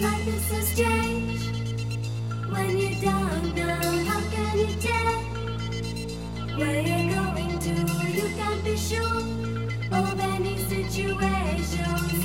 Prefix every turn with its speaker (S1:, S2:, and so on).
S1: Life is so strange when you don't know how can you tell where you're going to. You can't be sure of any situation.